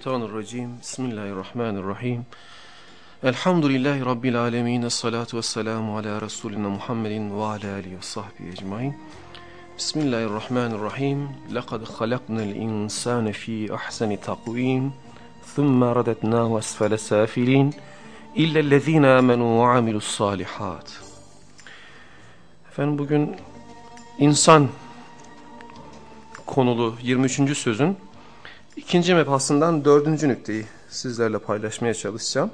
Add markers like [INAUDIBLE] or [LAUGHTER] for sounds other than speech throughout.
Euzubillahimineşşeytanirracim. Bismillahirrahmanirrahim. Elhamdülillahi Rabbil alemin. Esselatu vesselamu ala Resulina Muhammedin ve ala alihi ve sahbihi ecmain. Bismillahirrahmanirrahim. Lekad halaknel insane fi ahseni takvim. Thumma radetnahu esfele safilin. İllellezine amenu ve amilus salihat. Efendim bugün insan konulu 23. sözün ikinci mebhasından dördüncü nükteyi sizlerle paylaşmaya çalışacağım.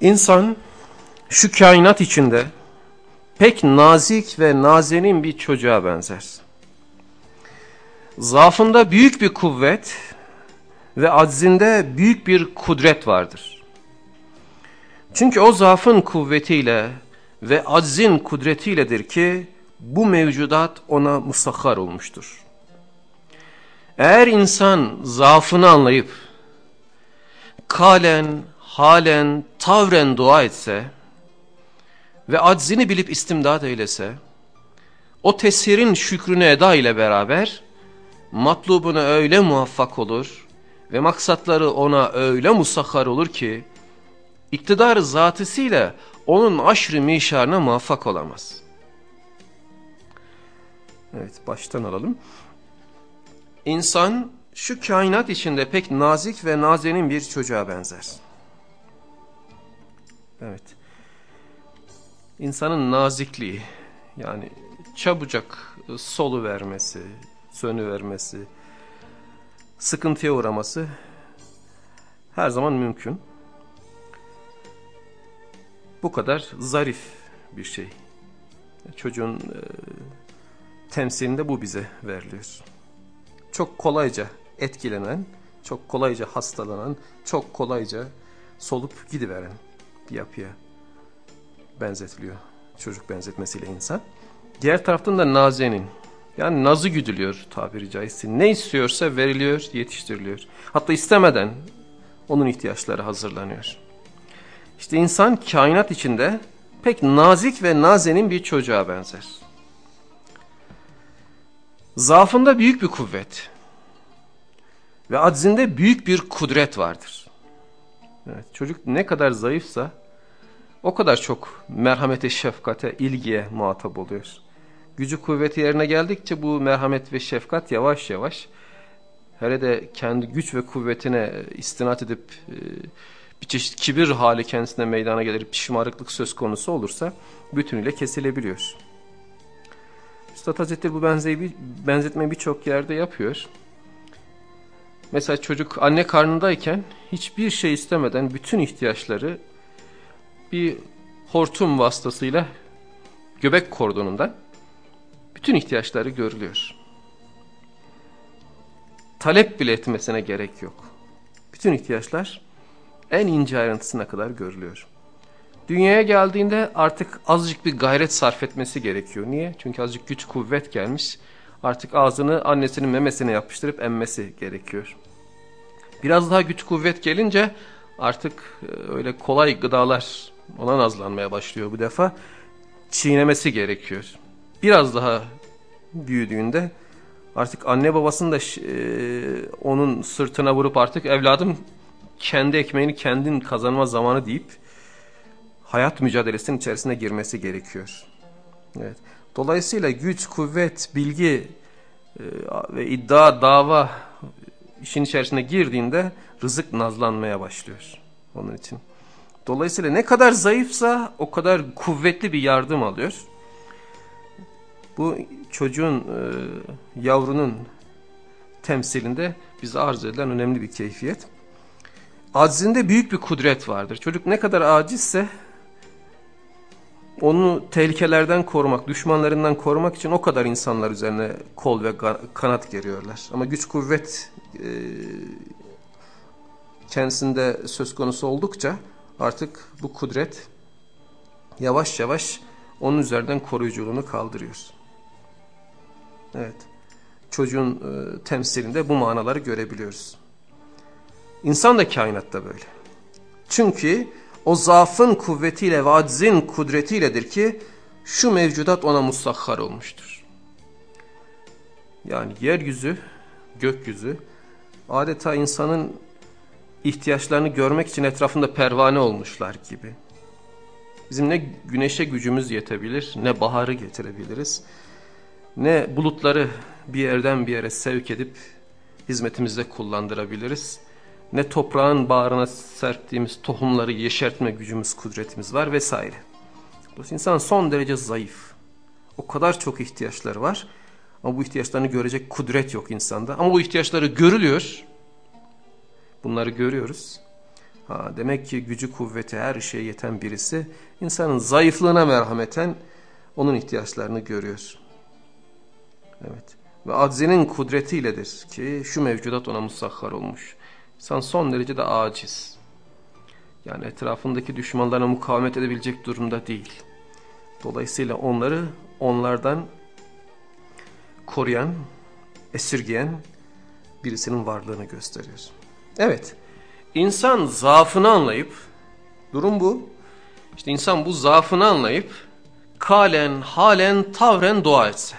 İnsan şu kainat içinde pek nazik ve nazenin bir çocuğa benzer. Zaafında büyük bir kuvvet ve aczinde büyük bir kudret vardır. Çünkü o zaafın kuvvetiyle ve aczin kudretiyledir ki bu mevcudat ona musahhar olmuştur. Eğer insan zaafını anlayıp kalen, halen, tavren dua etse ve aczini bilip istimdat eylese, o tesirin şükrünü eda ile beraber matlubuna öyle muvaffak olur ve maksatları ona öyle musahhar olur ki iktidar zatısıyla onun aşrı mişarına muvaffak olamaz. Evet baştan alalım. İnsan şu kainat içinde pek nazik ve nazenin bir çocuğa benzer. Evet. İnsanın nazikliği yani çabucak solu vermesi, sönü vermesi, sıkıntıya uğraması her zaman mümkün. Bu kadar zarif bir şey. Çocuğun e, temsilinde bu bize veriliyor çok kolayca etkilenen, çok kolayca hastalanan, çok kolayca solup gidiveren bir yapıya benzetiliyor. Çocuk benzetmesiyle insan. Diğer taraftan da nazenin, yani nazı güdülüyor tabiri caizse. Ne istiyorsa veriliyor, yetiştiriliyor. Hatta istemeden onun ihtiyaçları hazırlanıyor. İşte insan kainat içinde pek nazik ve nazenin bir çocuğa benzer. Zaafında büyük bir kuvvet ve aczinde büyük bir kudret vardır. Evet, çocuk ne kadar zayıfsa o kadar çok merhamete, şefkate, ilgiye muhatap oluyor. Gücü kuvveti yerine geldikçe bu merhamet ve şefkat yavaş yavaş hele de kendi güç ve kuvvetine istinat edip e, bir çeşit kibir hali kendisine meydana gelir, pişmanlıklık söz konusu olursa bütünüyle kesilebiliyor. Üstad Hazretleri bu benzeyi, benzetmeyi birçok yerde yapıyor. Mesela çocuk anne karnındayken hiçbir şey istemeden bütün ihtiyaçları bir hortum vasıtasıyla göbek kordonundan bütün ihtiyaçları görülüyor. Talep bile etmesine gerek yok. Bütün ihtiyaçlar en ince ayrıntısına kadar görülüyor. Dünyaya geldiğinde artık azıcık bir gayret sarf etmesi gerekiyor. Niye? Çünkü azıcık güç kuvvet gelmiş. Artık ağzını annesinin memesine yapıştırıp emmesi gerekiyor. Biraz daha güç kuvvet gelince artık e, öyle kolay gıdalar ona nazlanmaya başlıyor bu defa. Çiğnemesi gerekiyor. Biraz daha büyüdüğünde artık anne babasının da e, onun sırtına vurup artık evladım kendi ekmeğini kendin kazanma zamanı deyip hayat mücadelesinin içerisine girmesi gerekiyor. Evet. Dolayısıyla güç, kuvvet, bilgi e, ve iddia, dava işin içerisine girdiğinde rızık nazlanmaya başlıyor onun için. Dolayısıyla ne kadar zayıfsa o kadar kuvvetli bir yardım alıyor. Bu çocuğun, e, yavrunun temsilinde bize arz edilen önemli bir keyfiyet. Aczinde büyük bir kudret vardır. Çocuk ne kadar acizse onu tehlikelerden korumak, düşmanlarından korumak için o kadar insanlar üzerine kol ve kanat geriyorlar. Ama güç kuvvet e, kendisinde söz konusu oldukça artık bu kudret yavaş yavaş onun üzerinden koruyuculuğunu kaldırıyor. Evet. Çocuğun e, temsilinde bu manaları görebiliyoruz. İnsan da kainatta böyle. Çünkü o zaafın kuvvetiyle ve aczin kudretiyledir ki şu mevcudat ona musahhar olmuştur. Yani yeryüzü, gökyüzü adeta insanın ihtiyaçlarını görmek için etrafında pervane olmuşlar gibi. Bizim ne güneşe gücümüz yetebilir, ne baharı getirebiliriz, ne bulutları bir yerden bir yere sevk edip hizmetimizde kullandırabiliriz, ne toprağın bağrına serptiğimiz tohumları yeşertme gücümüz, kudretimiz var vesaire. Dolayısıyla insan son derece zayıf. O kadar çok ihtiyaçları var ama bu ihtiyaçlarını görecek kudret yok insanda. Ama bu ihtiyaçları görülüyor. Bunları görüyoruz. Ha, demek ki gücü kuvveti her şeye yeten birisi insanın zayıflığına merhameten onun ihtiyaçlarını görüyor. Evet. Ve aczinin kudretiyledir ki şu mevcudat ona musahhar olmuş. İnsan son derece de aciz. Yani etrafındaki düşmanlarına mukavemet edebilecek durumda değil. Dolayısıyla onları onlardan koruyan, esirgeyen birisinin varlığını gösteriyor. Evet, insan zaafını anlayıp, durum bu. İşte insan bu zaafını anlayıp, kalen, halen, tavren dua etse.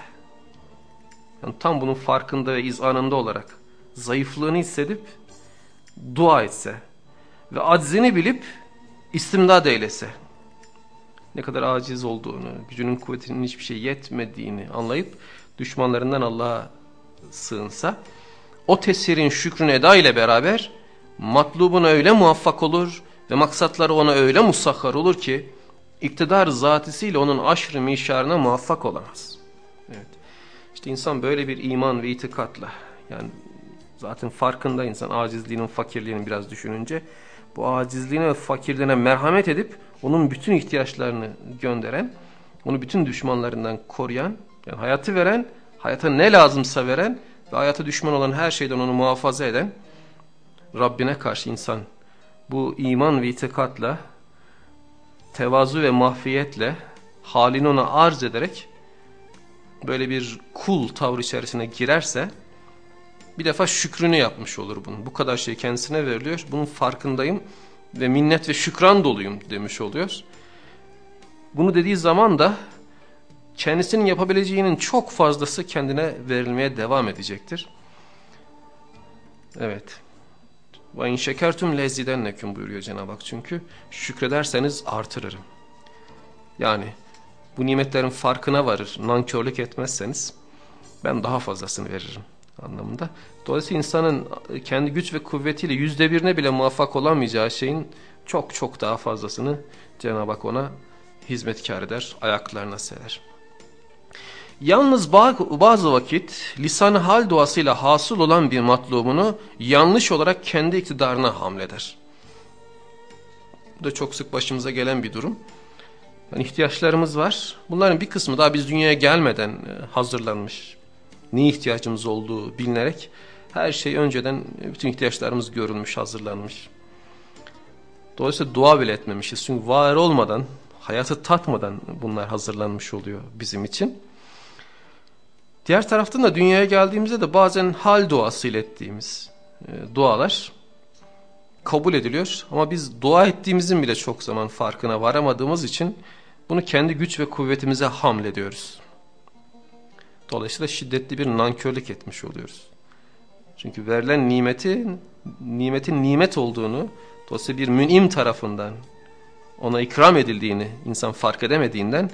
Yani tam bunun farkında ve izanında olarak zayıflığını hissedip dua etse ve aczini bilip istimdad eylese. Ne kadar aciz olduğunu, gücünün kuvvetinin hiçbir şey yetmediğini anlayıp düşmanlarından Allah'a sığınsa o tesirin şükrün eda ile beraber matlubuna öyle muvaffak olur ve maksatları ona öyle musahhar olur ki iktidar zatisiyle onun aşrı mişarına muvaffak olamaz. Evet. İşte insan böyle bir iman ve itikatla yani zaten farkında insan acizliğinin, fakirliğinin biraz düşününce bu acizliğine ve fakirliğine merhamet edip onun bütün ihtiyaçlarını gönderen, onu bütün düşmanlarından koruyan, yani hayatı veren, hayata ne lazımsa veren ve hayata düşman olan her şeyden onu muhafaza eden Rabbine karşı insan. Bu iman ve itikatla tevazu ve mahfiyetle halini ona arz ederek böyle bir kul tavır içerisine girerse bir defa şükrünü yapmış olur bunun. Bu kadar şey kendisine veriliyor. Bunun farkındayım ve minnet ve şükran doluyum demiş oluyor. Bunu dediği zaman da kendisinin yapabileceğinin çok fazlası kendine verilmeye devam edecektir. Evet. Ve in şekertum buyuruyor Cenab-ı Hak çünkü şükrederseniz artırırım. Yani bu nimetlerin farkına varır, nankörlük etmezseniz ben daha fazlasını veririm anlamında. Dolayısıyla insanın kendi güç ve kuvvetiyle yüzde birine bile muvaffak olamayacağı şeyin çok çok daha fazlasını Cenab-ı Hak ona hizmetkar eder, ayaklarına serer. Yalnız bazı vakit lisan hal duasıyla hasıl olan bir matlubunu yanlış olarak kendi iktidarına hamleder. Bu da çok sık başımıza gelen bir durum. Yani ihtiyaçlarımız var. Bunların bir kısmı daha biz dünyaya gelmeden e, hazırlanmış. Ne ihtiyacımız olduğu bilinerek her şey önceden e, bütün ihtiyaçlarımız görülmüş, hazırlanmış. Dolayısıyla dua bile etmemişiz. Çünkü var olmadan, hayatı tatmadan bunlar hazırlanmış oluyor bizim için. Diğer taraftan da dünyaya geldiğimizde de bazen hal duası ile ettiğimiz e, dualar kabul ediliyor. Ama biz dua ettiğimizin bile çok zaman farkına varamadığımız için bunu kendi güç ve kuvvetimize hamlediyoruz. Dolayısıyla şiddetli bir nankörlük etmiş oluyoruz. Çünkü verilen nimetin, nimetin nimet olduğunu, dolayısıyla bir münim tarafından ona ikram edildiğini insan fark edemediğinden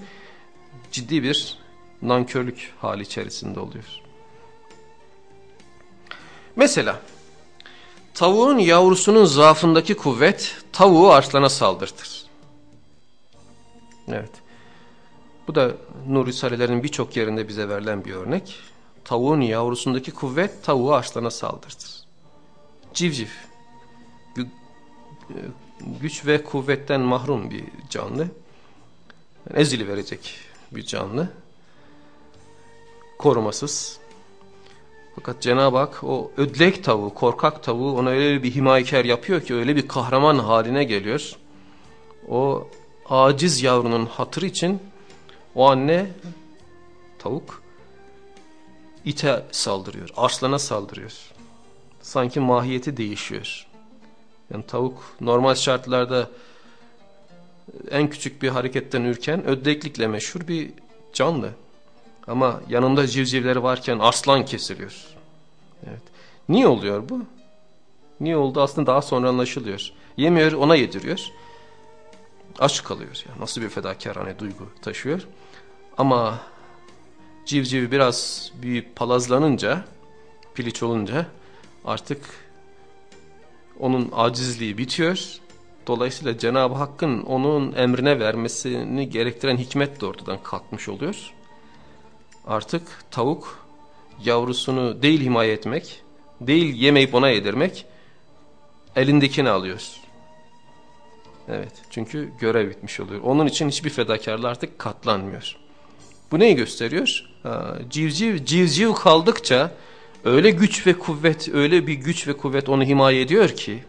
ciddi bir nankörlük hali içerisinde oluyor. Mesela tavuğun yavrusunun zaafındaki kuvvet tavuğu arslana saldırtır. Evet. Bu da Nur Risalelerinin birçok yerinde bize verilen bir örnek. Tavuğun yavrusundaki kuvvet tavuğu arslana saldırtır. Civciv. Güç ve kuvvetten mahrum bir canlı. Ezili verecek bir canlı korumasız. Fakat Cenab-ı Hak o ödlek tavuğu, korkak tavuğu ona öyle bir himayekar yapıyor ki öyle bir kahraman haline geliyor. O aciz yavrunun hatırı için o anne tavuk ite saldırıyor, arslana saldırıyor. Sanki mahiyeti değişiyor. Yani tavuk normal şartlarda en küçük bir hareketten ürken ödeklikle meşhur bir canlı. Ama yanında civcivleri varken aslan kesiliyor. Evet. Niye oluyor bu? Niye oldu aslında daha sonra anlaşılıyor. Yemiyor ona yediriyor. Aç kalıyor. Yani nasıl bir fedakarane duygu taşıyor. Ama civciv biraz bir palazlanınca, piliç olunca artık onun acizliği bitiyor. Dolayısıyla Cenab-ı Hakk'ın onun emrine vermesini gerektiren hikmet de ortadan kalkmış oluyor. Artık tavuk yavrusunu değil himaye etmek, değil yemeyip ona yedirmek, elindekini alıyor. Evet çünkü görev bitmiş oluyor. Onun için hiçbir fedakarlığı artık katlanmıyor. Bu neyi gösteriyor? Ha, civciv civciv kaldıkça öyle güç ve kuvvet, öyle bir güç ve kuvvet onu himaye ediyor ki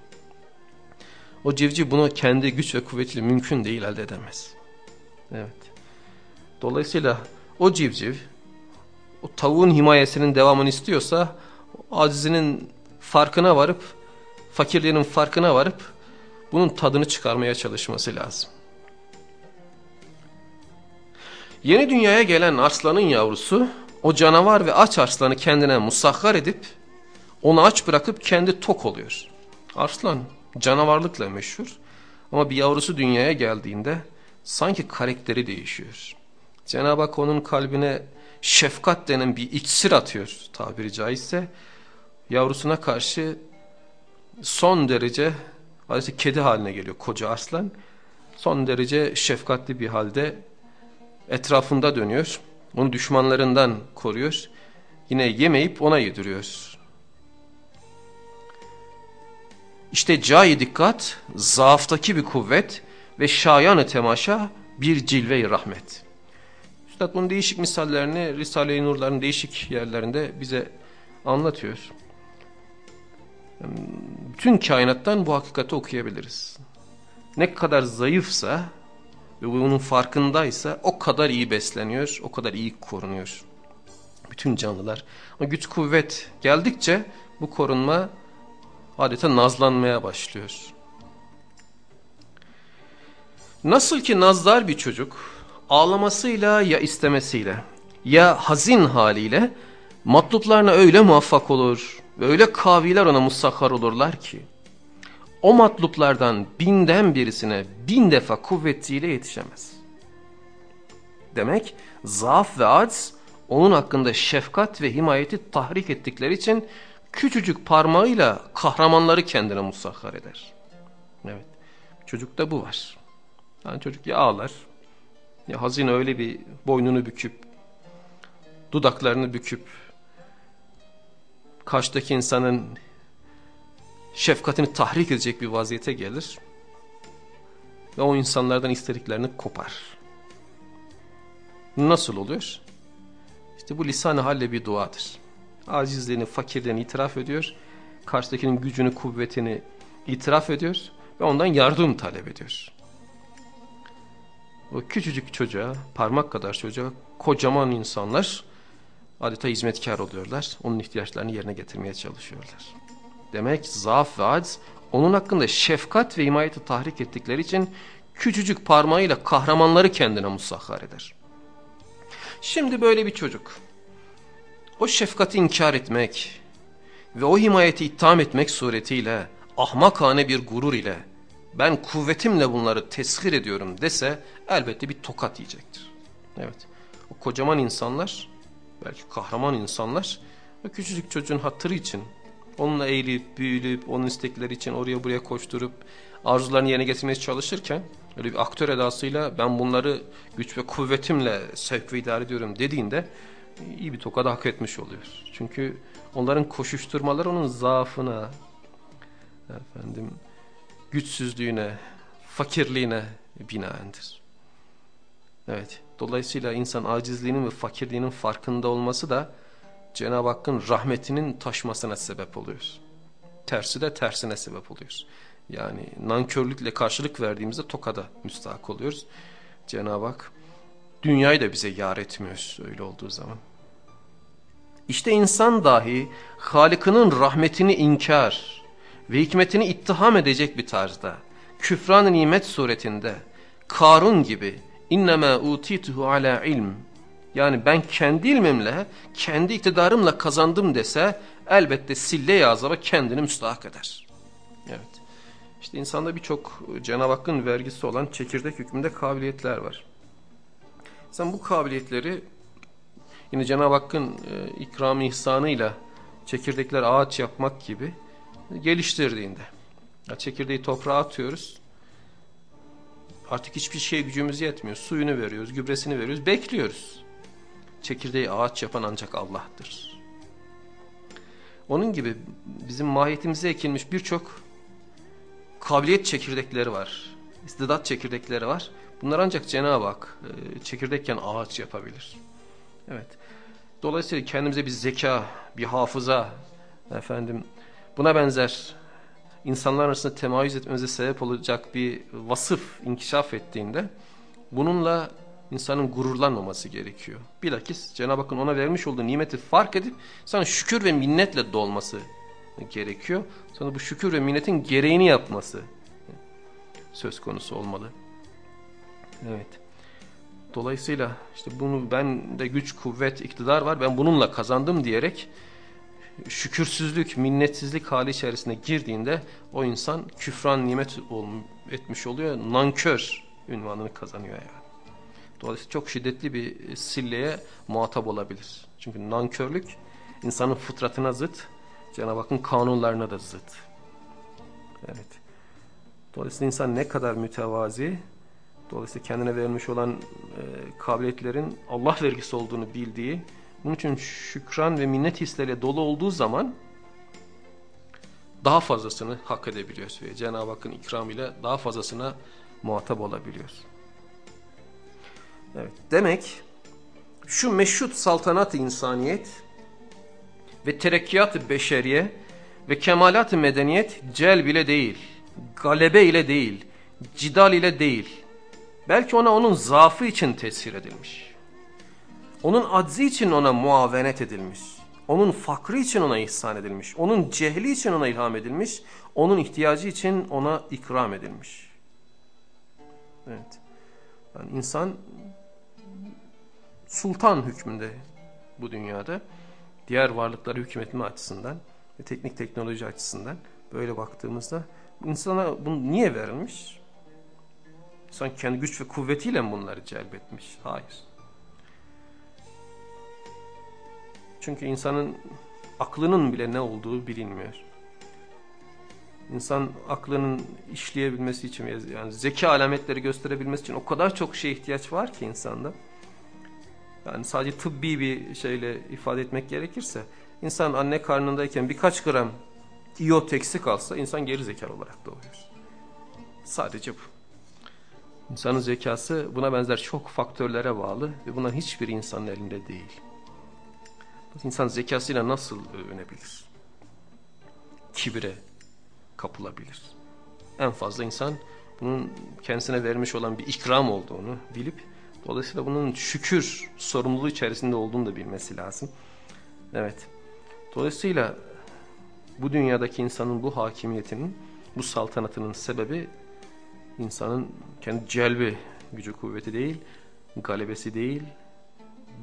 o civciv bunu kendi güç ve kuvvetiyle mümkün değil elde edemez. Evet. Dolayısıyla o civciv o tavuğun himayesinin devamını istiyorsa acizinin farkına varıp fakirliğinin farkına varıp bunun tadını çıkarmaya çalışması lazım. Yeni dünyaya gelen arslanın yavrusu o canavar ve aç arslanı kendine musakhar edip onu aç bırakıp kendi tok oluyor. Arslan canavarlıkla meşhur ama bir yavrusu dünyaya geldiğinde sanki karakteri değişiyor. Cenab-ı Hak onun kalbine şefkat denen bir iksir atıyor tabiri caizse. Yavrusuna karşı son derece adeta kedi haline geliyor koca arslan. Son derece şefkatli bir halde etrafında dönüyor. Onu düşmanlarından koruyor. Yine yemeyip ona yediriyor. İşte cayi dikkat, zaaftaki bir kuvvet ve şayanı temaşa bir cilve-i rahmet. Üstad bunun değişik misallerini Risale-i Nur'ların değişik yerlerinde bize anlatıyor. Bütün kainattan bu hakikati okuyabiliriz. Ne kadar zayıfsa ve bunun farkındaysa o kadar iyi besleniyor, o kadar iyi korunuyor. Bütün canlılar. Ama güç kuvvet geldikçe bu korunma adeta nazlanmaya başlıyor. Nasıl ki nazdar bir çocuk ağlamasıyla ya istemesiyle ya hazin haliyle matluplarına öyle muvaffak olur ve öyle kaviler ona musakhar olurlar ki o matluplardan binden birisine bin defa kuvvetiyle yetişemez. Demek zaaf ve acz onun hakkında şefkat ve himayeti tahrik ettikleri için küçücük parmağıyla kahramanları kendine musakhar eder. Evet. Çocukta bu var. Yani çocuk ya ağlar ya hazine öyle bir boynunu büküp dudaklarını büküp karşıdaki insanın şefkatini tahrik edecek bir vaziyete gelir ve o insanlardan istediklerini kopar. Nasıl oluyor? İşte bu lisan-ı halle bir duadır acizliğini, fakirliğini itiraf ediyor. Karşıdakinin gücünü, kuvvetini itiraf ediyor ve ondan yardım talep ediyor. O küçücük çocuğa, parmak kadar çocuğa kocaman insanlar adeta hizmetkar oluyorlar. Onun ihtiyaçlarını yerine getirmeye çalışıyorlar. Demek zaaf ve aciz onun hakkında şefkat ve himayeti tahrik ettikleri için küçücük parmağıyla kahramanları kendine musahhar eder. Şimdi böyle bir çocuk o şefkati inkar etmek ve o himayeti itham etmek suretiyle ahmakane bir gurur ile ben kuvvetimle bunları teshir ediyorum dese elbette bir tokat yiyecektir. Evet o kocaman insanlar belki kahraman insanlar o küçücük çocuğun hatırı için onunla eğilip büyülüp onun istekleri için oraya buraya koşturup arzularını yerine getirmeye çalışırken öyle bir aktör edasıyla ben bunları güç ve kuvvetimle sevk ve idare ediyorum dediğinde iyi bir tokadı hak etmiş oluyor. Çünkü onların koşuşturmaları onun zaafına, efendim, güçsüzlüğüne, fakirliğine binaendir. Evet, dolayısıyla insan acizliğinin ve fakirliğinin farkında olması da Cenab-ı Hakk'ın rahmetinin taşmasına sebep oluyor. Tersi de tersine sebep oluyor. Yani nankörlükle karşılık verdiğimizde tokada müstahak oluyoruz. Cenab-ı Hak dünyayı da bize yar etmiyor öyle olduğu zaman. İşte insan dahi Halık'ının rahmetini inkar ve hikmetini ittiham edecek bir tarzda, küfran nimet suretinde, Karun gibi innema utituhu ala ilm yani ben kendi ilmimle, kendi iktidarımla kazandım dese elbette sille-i kendini müstahak eder. Evet. İşte insanda birçok Cenab-ı Hakk'ın vergisi olan çekirdek hükmünde kabiliyetler var. Sen bu kabiliyetleri yine Cenab-ı Hakk'ın e, ikram ihsanıyla çekirdekler ağaç yapmak gibi geliştirdiğinde. Ya çekirdeği toprağa atıyoruz. Artık hiçbir şey gücümüz yetmiyor. Suyunu veriyoruz, gübresini veriyoruz, bekliyoruz. Çekirdeği ağaç yapan ancak Allah'tır. Onun gibi bizim mahiyetimize ekilmiş birçok kabiliyet çekirdekleri var. İstidat çekirdekleri var. Bunlar ancak Cenab-ı Hak e, çekirdekken ağaç yapabilir. Evet. Dolayısıyla kendimize bir zeka, bir hafıza, efendim buna benzer insanlar arasında temayüz etmemize sebep olacak bir vasıf inkişaf ettiğinde bununla insanın gururlanmaması gerekiyor. Bilakis Cenab-ı Hakk'ın ona vermiş olduğu nimeti fark edip sana şükür ve minnetle dolması gerekiyor. Sana bu şükür ve minnetin gereğini yapması söz konusu olmalı. Evet. Dolayısıyla işte bunu ben de güç, kuvvet, iktidar var ben bununla kazandım diyerek şükürsüzlük, minnetsizlik hali içerisine girdiğinde o insan küfran nimet etmiş oluyor. Nankör ünvanını kazanıyor yani. Dolayısıyla çok şiddetli bir silleye muhatap olabilir. Çünkü nankörlük insanın fıtratına zıt, Cenab-ı Hakk'ın kanunlarına da zıt. Evet. Dolayısıyla insan ne kadar mütevazi, dolayısıyla kendine verilmiş olan e, kabiliyetlerin Allah vergisi olduğunu bildiği, bunun için şükran ve minnet hisleriyle dolu olduğu zaman daha fazlasını hak edebiliyoruz ve Cenab-ı Hakk'ın ikramıyla daha fazlasına muhatap olabiliyoruz. Evet, demek şu meşhut saltanat-ı insaniyet ve terekkiyat-ı beşeriye ve kemalat-ı medeniyet cel bile değil, galebe ile değil, cidal ile değil. Belki ona onun zaafı için tesir edilmiş. Onun aczi için ona muavenet edilmiş. Onun fakrı için ona ihsan edilmiş. Onun cehli için ona ilham edilmiş. Onun ihtiyacı için ona ikram edilmiş. Evet. Yani insan sultan hükmünde bu dünyada. Diğer varlıkları hükmetme açısından ve teknik teknoloji açısından böyle baktığımızda insana bu niye verilmiş? İnsan kendi güç ve kuvvetiyle mi bunları celbetmiş? Hayır. Çünkü insanın aklının bile ne olduğu bilinmiyor. İnsan aklının işleyebilmesi için yani zeka alametleri gösterebilmesi için o kadar çok şeye ihtiyaç var ki insanda. Yani sadece tıbbi bir şeyle ifade etmek gerekirse insan anne karnındayken birkaç gram iot eksik alsa insan geri zekalı olarak doğuyor. Sadece bu. İnsanın zekası buna benzer çok faktörlere bağlı ve bunların hiçbir insanın elinde değil. İnsan zekasıyla nasıl övünebilir? Kibire kapılabilir. En fazla insan bunun kendisine vermiş olan bir ikram olduğunu bilip dolayısıyla bunun şükür sorumluluğu içerisinde olduğunu da bilmesi lazım. Evet. Dolayısıyla bu dünyadaki insanın bu hakimiyetinin, bu saltanatının sebebi insanın kendi celbi gücü kuvveti değil, galebesi değil,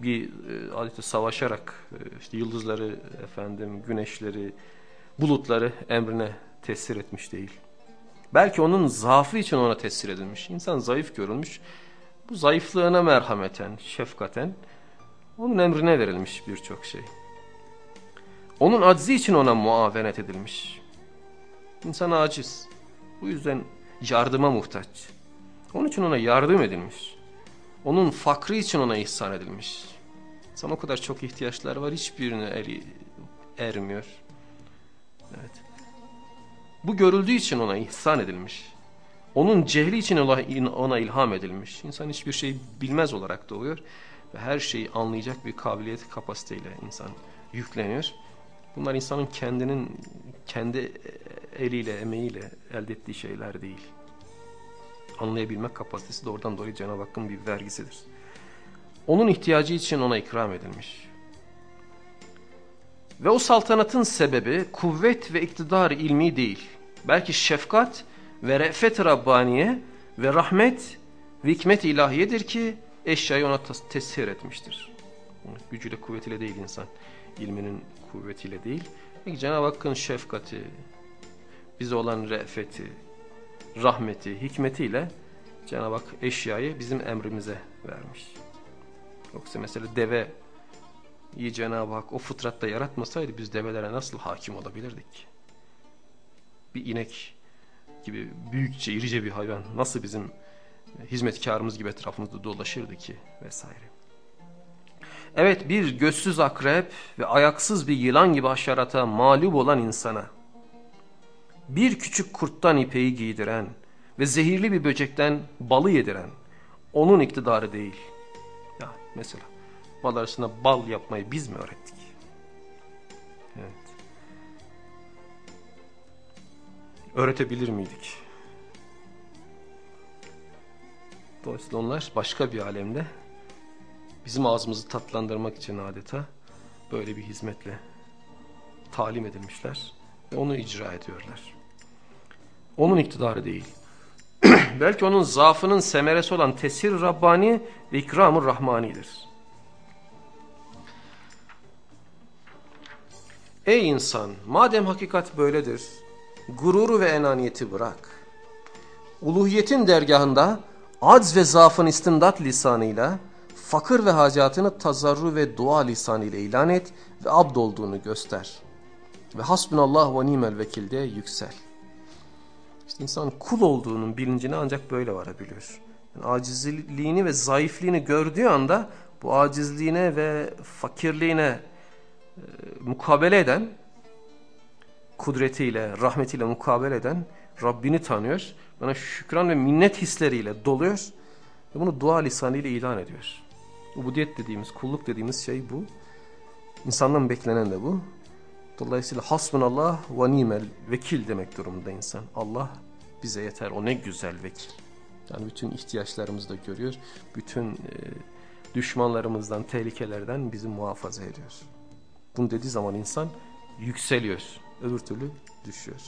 bir e, adeta savaşarak e, işte yıldızları efendim güneşleri bulutları emrine tesir etmiş değil. Belki onun zaafı için ona tesir edilmiş. İnsan zayıf görülmüş. Bu zayıflığına merhameten, şefkaten onun emrine verilmiş birçok şey. Onun aczi için ona muavenet edilmiş. İnsan aciz. Bu yüzden yardıma muhtaç. Onun için ona yardım edilmiş. Onun fakrı için ona ihsan edilmiş. Sana o kadar çok ihtiyaçlar var hiçbirine eri, ermiyor. Evet. Bu görüldüğü için ona ihsan edilmiş. Onun cehli için ona ilham edilmiş. İnsan hiçbir şey bilmez olarak doğuyor. Ve her şeyi anlayacak bir kabiliyet kapasiteyle insan yükleniyor. Bunlar insanın kendinin kendi eliyle, emeğiyle elde ettiği şeyler değil anlayabilmek kapasitesi de oradan dolayı Cenab-ı Hakk'ın bir vergisidir. Onun ihtiyacı için ona ikram edilmiş. Ve o saltanatın sebebi kuvvet ve iktidar ilmi değil. Belki şefkat ve re'fet Rabbaniye ve rahmet Ve hikmet ilahiyedir ki eşyayı ona tesir etmiştir. Gücüyle kuvvetiyle değil insan. ilminin kuvvetiyle değil. Peki Cenab-ı Hakk'ın şefkati, bize olan re'feti, rahmeti, hikmetiyle Cenab-ı Hak eşyayı bizim emrimize vermiş. Yoksa mesela deve iyi Cenab-ı Hak o fıtratta yaratmasaydı biz develere nasıl hakim olabilirdik? Bir inek gibi büyükçe, irice bir hayvan nasıl bizim hizmetkarımız gibi etrafımızda dolaşırdı ki vesaire. Evet bir gözsüz akrep ve ayaksız bir yılan gibi haşerata mağlup olan insana bir küçük kurttan ipeyi giydiren ve zehirli bir böcekten balı yediren onun iktidarı değil. Ya mesela bal arasında bal yapmayı biz mi öğrettik? Öğretebilir miydik? Dolayısıyla onlar başka bir alemde bizim ağzımızı tatlandırmak için adeta böyle bir hizmetle talim edilmişler ve onu icra ediyorlar. Onun iktidarı değil. [CLEARS THROAT] Belki onun zaafının semeresi olan tesir Rabbani ve ikram Rahmani'dir. Ey insan madem hakikat böyledir gururu ve enaniyeti bırak. Uluhiyetin dergahında Acz ve zaafın istimdat lisanıyla, fakir ve hacatını tazarru ve dua lisanıyla ilan et ve abd olduğunu göster. Ve hasbunallah ve nimel vekilde yüksel. İşte insan kul olduğunun bilincine ancak böyle varabiliyor. Yani acizliğini ve zayıfliğini gördüğü anda bu acizliğine ve fakirliğine e, mukabele eden, kudretiyle, rahmetiyle mukabele eden Rabbini tanıyor bana şükran ve minnet hisleriyle doluyor ve bunu dua lisanıyla ilan ediyor. Ubudiyet dediğimiz, kulluk dediğimiz şey bu. İnsandan beklenen de bu. Dolayısıyla hasbunallah ve nimel vekil demek durumunda insan. Allah bize yeter, o ne güzel vekil. Yani bütün ihtiyaçlarımızı da görüyor. Bütün e, düşmanlarımızdan, tehlikelerden bizi muhafaza ediyor. Bunu dediği zaman insan yükseliyor. Öbür türlü düşüyor.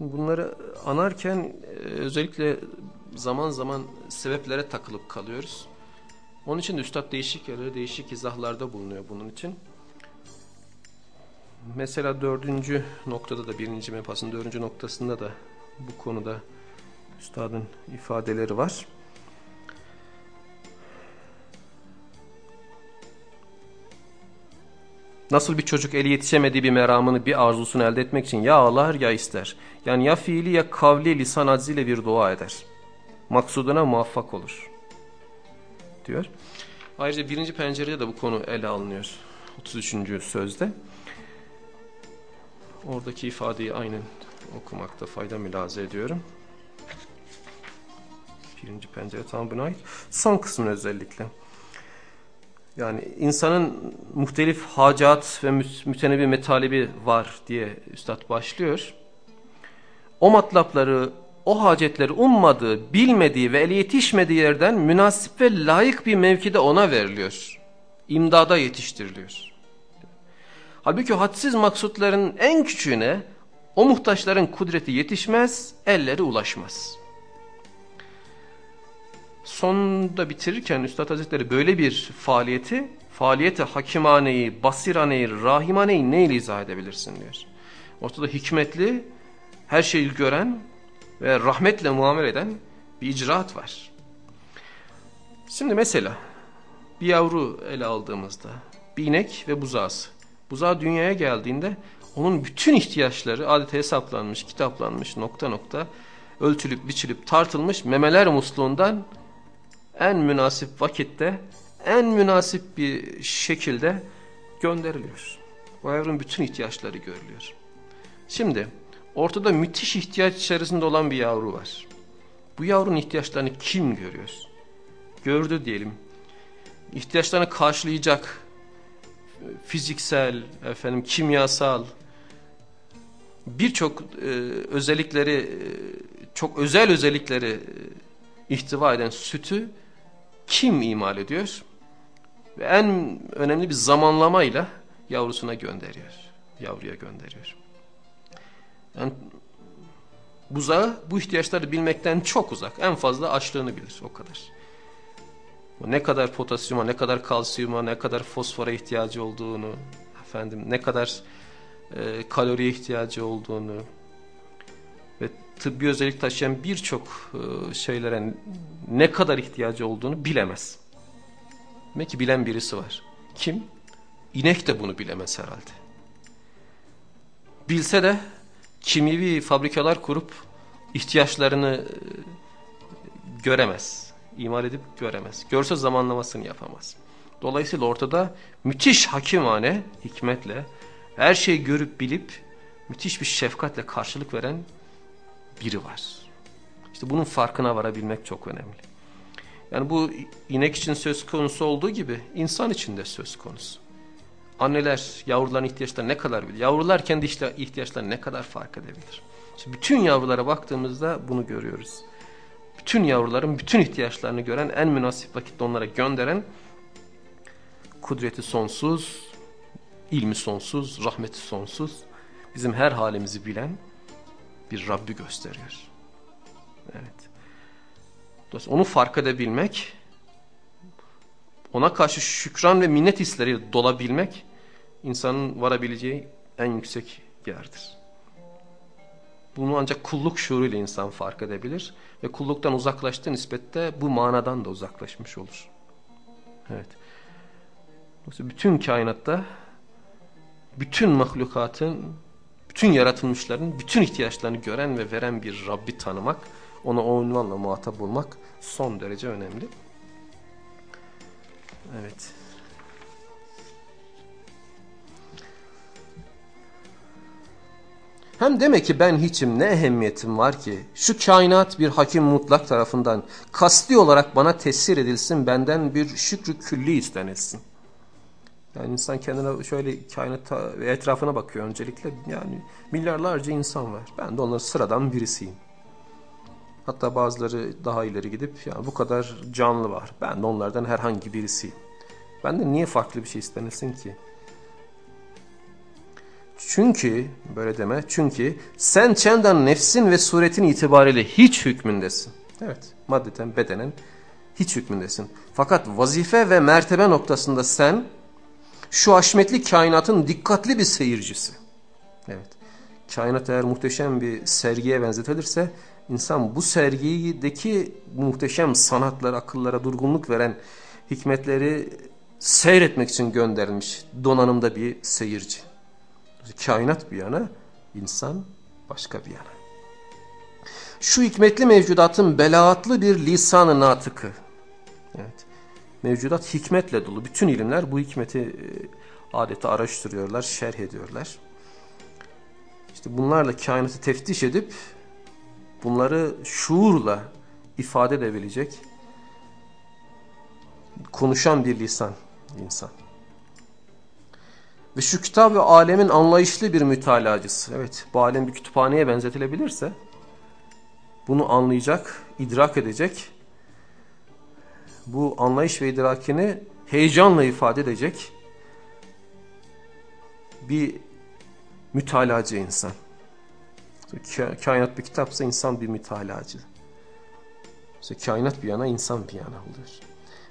Bunları anarken e, özellikle zaman zaman sebeplere takılıp kalıyoruz. Onun için de Üstad değişik yerlere değişik izahlarda bulunuyor bunun için. Mesela dördüncü noktada da birinci mefasının dördüncü noktasında da bu konuda Üstadın ifadeleri var. Nasıl bir çocuk eli yetişemediği bir meramını bir arzusunu elde etmek için ya ağlar ya ister. Yani ya fiili ya kavli lisan acziyle bir dua eder. Maksuduna muvaffak olur. Diyor. Ayrıca birinci pencerede de bu konu ele alınıyor. 33. sözde. Oradaki ifadeyi aynen okumakta fayda mülaze ediyorum. Birinci pencere tam buna ait. Son kısmın özellikle. Yani insanın muhtelif hacat ve mütenebi metalibi var diye üstad başlıyor. O matlapları, o hacetleri ummadığı, bilmediği ve eli yetişmediği yerden münasip ve layık bir mevkide ona veriliyor. İmdada yetiştiriliyor. Halbuki hadsiz maksutların en küçüğüne o muhtaçların kudreti yetişmez, elleri ulaşmaz sonunda bitirirken Üstad Hazretleri böyle bir faaliyeti, faaliyete hakimaneyi, basiraneyi, rahimaneyi neyle izah edebilirsin diyor. Ortada hikmetli, her şeyi gören ve rahmetle muamele eden bir icraat var. Şimdi mesela bir yavru ele aldığımızda bir inek ve buzağısı. Buzağı dünyaya geldiğinde onun bütün ihtiyaçları adeta hesaplanmış, kitaplanmış nokta nokta ölçülüp biçilip tartılmış memeler musluğundan en münasip vakitte, en münasip bir şekilde gönderiliyor. O evrin bütün ihtiyaçları görülüyor. Şimdi ortada müthiş ihtiyaç içerisinde olan bir yavru var. Bu yavrunun ihtiyaçlarını kim görüyor? Gördü diyelim. İhtiyaçlarını karşılayacak fiziksel, efendim kimyasal birçok e, özellikleri, e, çok özel özellikleri e, ihtiva eden sütü kim imal ediyor? Ve en önemli bir zamanlamayla yavrusuna gönderiyor. Yavruya gönderiyor. Yani Buzağı bu ihtiyaçları bilmekten çok uzak. En fazla açlığını bilir o kadar. Ne kadar potasyuma, ne kadar kalsiyuma, ne kadar fosfora ihtiyacı olduğunu, efendim ne kadar e, kaloriye ihtiyacı olduğunu tıbbi özellik taşıyan birçok e, şeylere ne kadar ihtiyacı olduğunu bilemez. Demek ki bilen birisi var. Kim? İnek de bunu bilemez herhalde. Bilse de kimyevi fabrikalar kurup ihtiyaçlarını e, göremez. İmal edip göremez. Görse zamanlamasını yapamaz. Dolayısıyla ortada müthiş hakimane hikmetle her şeyi görüp bilip müthiş bir şefkatle karşılık veren biri var. İşte bunun farkına varabilmek çok önemli. Yani bu inek için söz konusu olduğu gibi insan için de söz konusu. Anneler yavruların ihtiyaçları ne kadar bilir? Yavrular kendi ihtiyaçlarını ne kadar fark edebilir? İşte bütün yavrulara baktığımızda bunu görüyoruz. Bütün yavruların bütün ihtiyaçlarını gören, en münasip vakitte onlara gönderen, kudreti sonsuz, ilmi sonsuz, rahmeti sonsuz, bizim her halimizi bilen bir Rabbi gösteriyor. Evet. Dolayısıyla onu fark edebilmek, ona karşı şükran ve minnet hisleri dolabilmek, insanın varabileceği en yüksek yerdir. Bunu ancak kulluk şuuruyla insan fark edebilir ve kulluktan uzaklaştığı nispette bu manadan da uzaklaşmış olur. Evet. Dolayısıyla bütün kainatta bütün mahlukatın, bütün yaratılmışların bütün ihtiyaçlarını gören ve veren bir Rabbi tanımak, ona o unvanla muhatap olmak son derece önemli. Evet. Hem demek ki ben hiçim ne ehemmiyetim var ki şu kainat bir hakim mutlak tarafından kasti olarak bana tesir edilsin benden bir şükrü külli istenilsin. Yani insan kendine şöyle kainata ve etrafına bakıyor öncelikle. Yani milyarlarca insan var. Ben de onların sıradan birisiyim. Hatta bazıları daha ileri gidip yani bu kadar canlı var. Ben de onlardan herhangi birisiyim. Ben de niye farklı bir şey istenilsin ki? Çünkü böyle deme. Çünkü sen çendan nefsin ve suretin itibariyle hiç hükmündesin. Evet maddeten bedenen hiç hükmündesin. Fakat vazife ve mertebe noktasında sen şu haşmetli kainatın dikkatli bir seyircisi. Evet. Kainat eğer muhteşem bir sergiye benzetilirse insan bu sergideki muhteşem sanatlara, akıllara durgunluk veren hikmetleri seyretmek için gönderilmiş donanımda bir seyirci. Kainat bir yana, insan başka bir yana. Şu hikmetli mevcudatın belaatlı bir lisanı natıkı. Evet. Mevcudat hikmetle dolu. Bütün ilimler bu hikmeti e, adeta araştırıyorlar, şerh ediyorlar. İşte bunlarla kainatı teftiş edip bunları şuurla ifade edebilecek konuşan bir lisan insan. Ve şu kitap ve alemin anlayışlı bir mütalacısı. Evet bu alem bir kütüphaneye benzetilebilirse bunu anlayacak, idrak edecek bu anlayış ve idrakini heyecanla ifade edecek bir mütalacı insan. Kainat bir kitapsa insan bir mütalacı. Kainat bir yana, insan bir yana oluyor.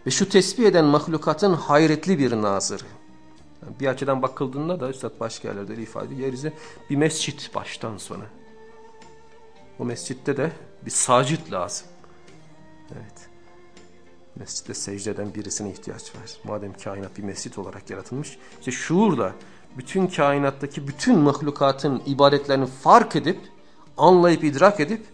Ve şu tesbih eden mahlukatın hayretli bir nazırı. Yani bir açıdan bakıldığında da Üstad başka yerlerde ifade. Yeryüzü bir mescit baştan sona. O mescitte de bir sacit lazım. Evet. Mescitte secdeden birisine ihtiyaç var. Madem kainat bir mescit olarak yaratılmış. İşte şuurla bütün kainattaki bütün mahlukatın ibadetlerini fark edip, anlayıp, idrak edip,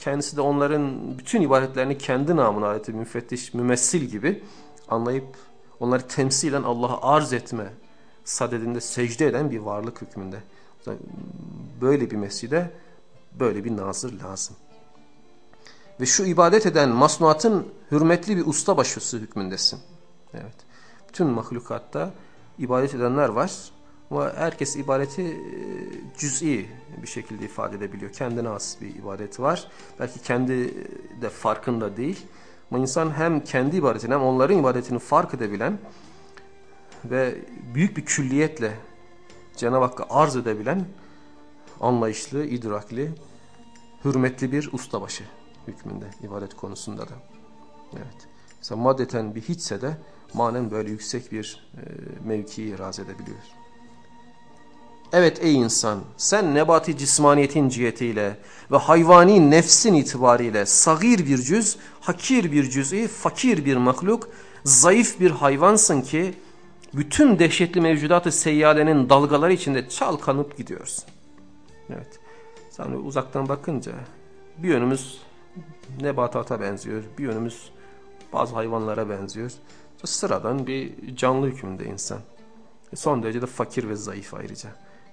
kendisi de onların bütün ibadetlerini kendi namına adeti müfettiş, mümessil gibi anlayıp, onları temsilen Allah'a arz etme sadedinde secde eden bir varlık hükmünde. Böyle bir mescide böyle bir nazır lazım ve şu ibadet eden masnuatın hürmetli bir usta başısı hükmündesin. Evet. Bütün mahlukatta ibadet edenler var ama herkes ibadeti e, cüz'i bir şekilde ifade edebiliyor. Kendine has bir ibadeti var. Belki kendi de farkında değil. Ama insan hem kendi ibadetini hem onların ibadetini fark edebilen ve büyük bir külliyetle Cenab-ı Hakk'a arz edebilen anlayışlı, idrakli hürmetli bir ustabaşı hükmünde, ibadet konusunda da. Evet. Mesela maddeten bir hiçse de manen böyle yüksek bir e, mevkiyi iraz edebiliyor. Evet ey insan sen nebati cismaniyetin cihetiyle ve hayvani nefsin itibariyle sagir bir cüz, hakir bir cüz'i, fakir bir mahluk, zayıf bir hayvansın ki bütün dehşetli mevcudatı seyyalenin dalgaları içinde çalkanıp gidiyorsun. Evet. Sen uzaktan bakınca bir yönümüz nebatata benziyor, bir yönümüz bazı hayvanlara benziyor. Sıradan bir canlı hükümde insan. Son derece de fakir ve zayıf ayrıca.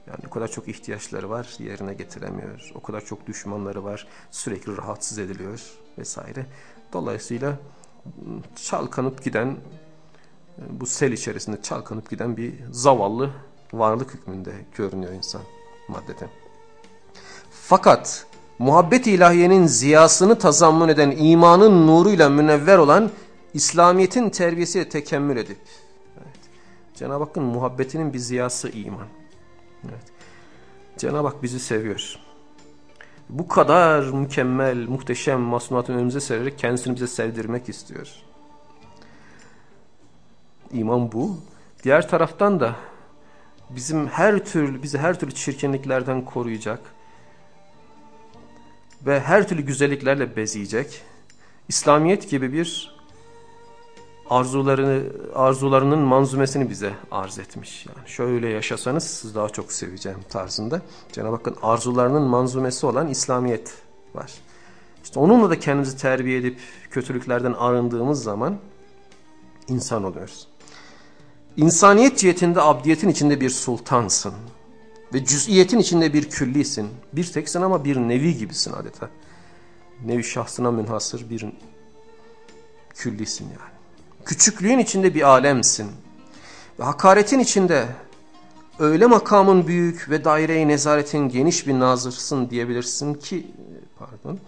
Yani o kadar çok ihtiyaçları var yerine getiremiyor. O kadar çok düşmanları var sürekli rahatsız ediliyor vesaire. Dolayısıyla çalkanıp giden bu sel içerisinde çalkanıp giden bir zavallı varlık hükmünde görünüyor insan maddeden. Fakat muhabbet ilahiyenin ziyasını tazammun eden imanın nuruyla münevver olan İslamiyet'in terbiyesiyle tekemmül edip evet, Cenab-ı Hakk'ın muhabbetinin bir ziyası iman. Evet. Cenab-ı Hak bizi seviyor. Bu kadar mükemmel, muhteşem masnuatın önümüze sererek kendisini bize sevdirmek istiyor. İman bu. Diğer taraftan da bizim her türlü bizi her türlü çirkinliklerden koruyacak ve her türlü güzelliklerle bezeyecek. İslamiyet gibi bir arzularını arzularının manzumesini bize arz etmiş. Yani şöyle yaşasanız siz daha çok seveceğim tarzında. Cenab-ı Hakk'ın arzularının manzumesi olan İslamiyet var. İşte onunla da kendimizi terbiye edip kötülüklerden arındığımız zaman insan oluyoruz. İnsaniyet cihetinde abdiyetin içinde bir sultansın. Ve cüz'iyetin içinde bir küllisin. Bir teksin ama bir nevi gibisin adeta. Nevi şahsına münhasır bir küllisin yani. Küçüklüğün içinde bir alemsin. Ve hakaretin içinde öyle makamın büyük ve daire-i nezaretin geniş bir nazırsın diyebilirsin ki pardon.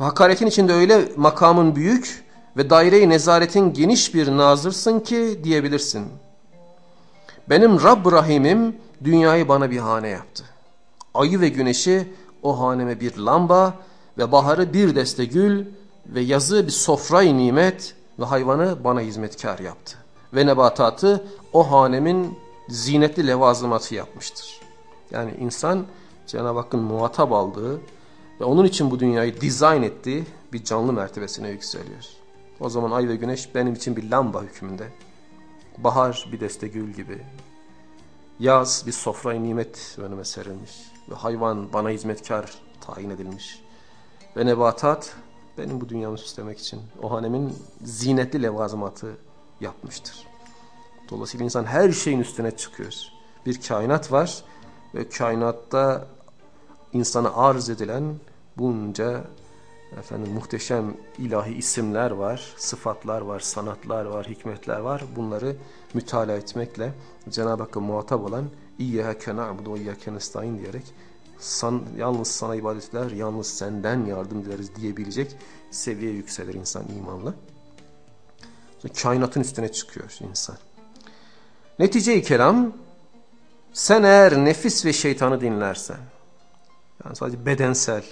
Ve hakaretin içinde öyle makamın büyük ve daire-i nezaretin geniş bir nazırsın ki diyebilirsin. Benim Rabb Rahim'im dünyayı bana bir hane yaptı. Ayı ve güneşi o haneme bir lamba ve baharı bir deste gül ve yazı bir sofrayı nimet ve hayvanı bana hizmetkar yaptı. Ve nebatatı o hanemin zinetli levazımatı yapmıştır. Yani insan Cenab-ı Hakk'ın muhatap aldığı ve onun için bu dünyayı dizayn ettiği bir canlı mertebesine yükseliyor. O zaman ay ve güneş benim için bir lamba hükmünde. Bahar bir deste gül gibi. Yaz bir sofrayı nimet önüme serilmiş. Ve hayvan bana hizmetkar tayin edilmiş. Ve nebatat benim bu dünyamı süslemek için o hanemin zinetli levazımatı yapmıştır. Dolayısıyla insan her şeyin üstüne çıkıyor. Bir kainat var ve kainatta insana arz edilen bunca efendim muhteşem ilahi isimler var, sıfatlar var, sanatlar var, hikmetler var. Bunları mütalaa etmekle Cenab-ı Hakk'a muhatap olan İyyâke na'budu ve iyyâke nestaîn diyerek san, yalnız sana ibadetler, yalnız senden yardım dileriz diyebilecek seviyeye yükselir insan imanla. Kainatın üstüne çıkıyor insan. Netice-i kelam sen eğer nefis ve şeytanı dinlersen yani sadece bedensel,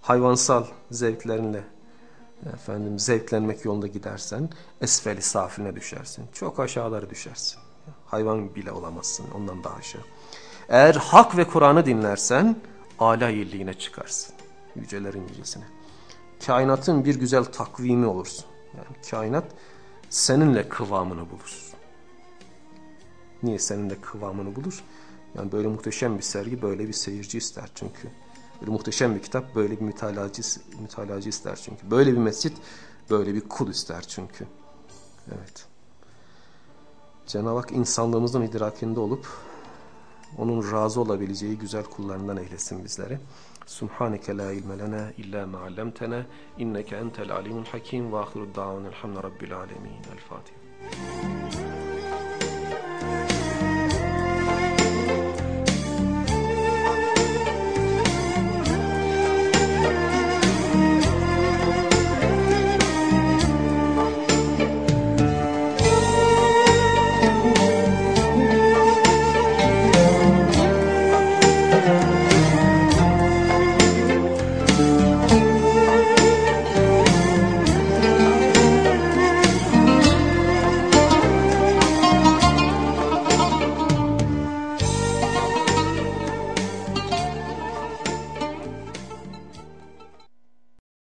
hayvansal zevklerinle efendim zevklenmek yolunda gidersen esfeli safiline düşersin. Çok aşağılara düşersin. Hayvan bile olamazsın ondan daha aşağı. Eğer hak ve Kur'an'ı dinlersen ala illiğine çıkarsın. Yücelerin yücesine. Kainatın bir güzel takvimi olursun. Yani kainat seninle kıvamını bulur. Niye seninle kıvamını bulur? Yani böyle muhteşem bir sergi böyle bir seyirci ister çünkü. Böyle muhteşem bir kitap böyle bir mütalacı, mütalacı ister çünkü. Böyle bir mescit böyle bir kul ister çünkü. Evet. Cenab-ı Hak insanlığımızın idrakinde olup onun razı olabileceği güzel kullarından eylesin bizleri. Subhaneke la ilme lena illa ma allamtana inneke entel alimul hakim ve ahiru da'van elhamdülillahi rabbil alamin. El Fatiha.